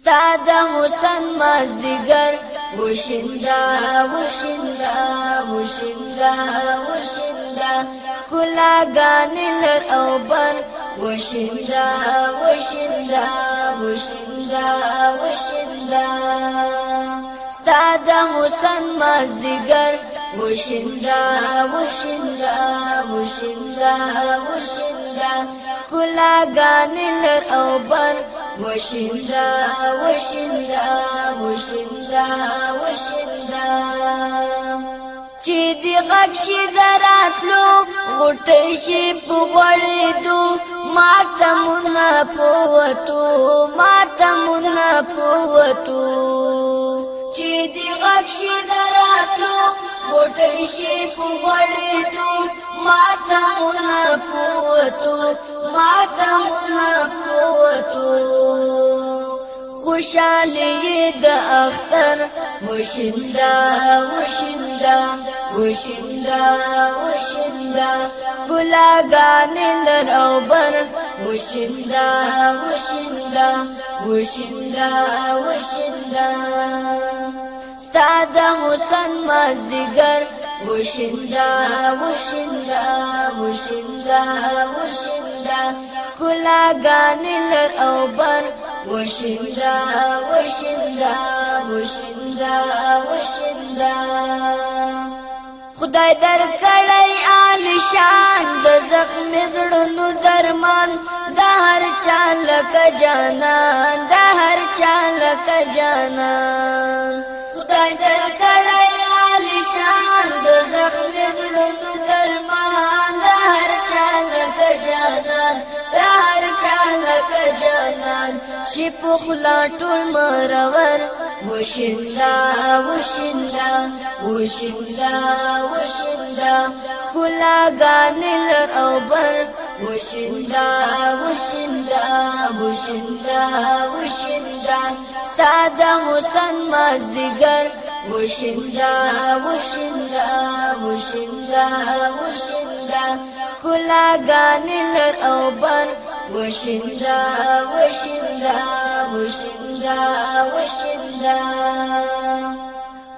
ستاد حسن مازدیګر وشیندا وشیندا وشیندا وشیندا کلا غانلر او بر وشیندا وشیندا وشیندا وشیندا ستاد حسن مازدیګر وشیندا وشیندا وشیندا وشیندا کلا غانلر او بر وشندا وشندا وشندا وشندا چې دی غږ شي دراتلو غټې شي په وړېدو ماتمونه پوتو ماتمونه پوتو چې دی غږ شي دراتلو غټې شي په وړېدو ماتمونه پوتو ماتم خوشالي د اختر وشندا وشندا وشندا وشندا ګلاګان لر او بر وشندا وشندا وشندا وشندا ستاد حسن مازدګر وشندا وشندا وشندا وشندا ګلاګان لر او بر وشنزا وشنزا وشنزا وشنزا خدای در کړی آلشان د زخم زړونو درمان د هر چا لک جانا د هر چا لک جانا شي په خلا ټول مرور وشندا وشندا وشندا وشندا خلا غانل او بر وشندا وشندا وشندا وشندا ستاد حسن مازدګر وشندا وشندا وشندا وشندا خلا غانل او بر وشنزا وشنزا وشنزا وشنزا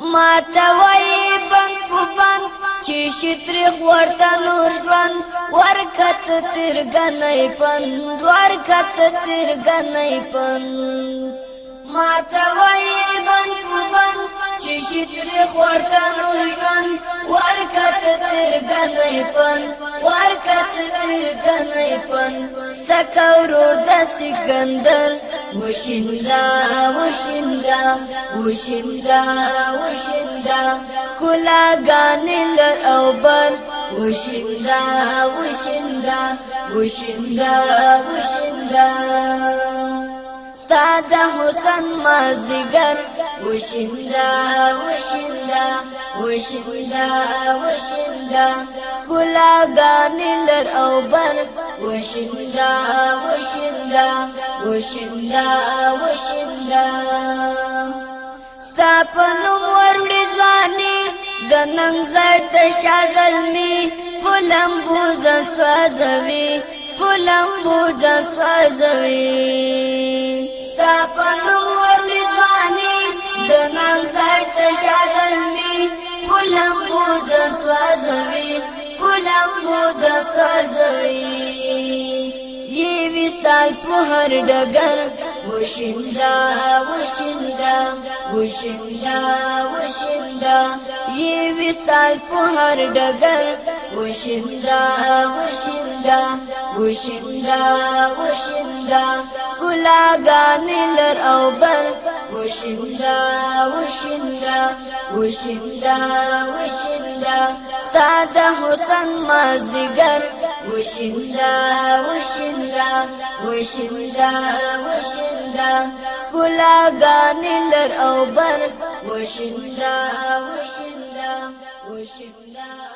ما توي بنگ په بنگ چې شترخ ورته نور ژوند ورکت ترګنې پند ورکت ترګنې پند ما توي بنگ په بنگ چې شترخ ورته نور ژوند ورکت ترګنې پند ورکت پن سکورو د سکندر وشیندا وشیندا وشیندا وشیندا کولا غان لر او بر وشیندا وشیندا وشیندا وشیندا استاد حسن مازدیګر وشیندا وشیندا وشیندا وشیندا ګلاګان لر او بر وشیندا وشیندا وشیندا وشیندا ستافنو ورډي ځواني د نن زړه شازل می فلم بوز سوازوي فلم بوز سوازوي ستافنو ورډي ځواني د نن زړه شازل می فلم بوز سوازوي پلنګو د سازوي یې وصال په هر ډګر وشندا وشندا وشندا وشندا یې وصال په هر ډګر وشندا وشندا وشندا وشندا ګلاګان لر او بر وشندا وشندا وشندا وشندا ستاد حسن مازدګر وشندا وشندا وشندا وشندا ګلاګان لر او بر وشندا وشندا وشندا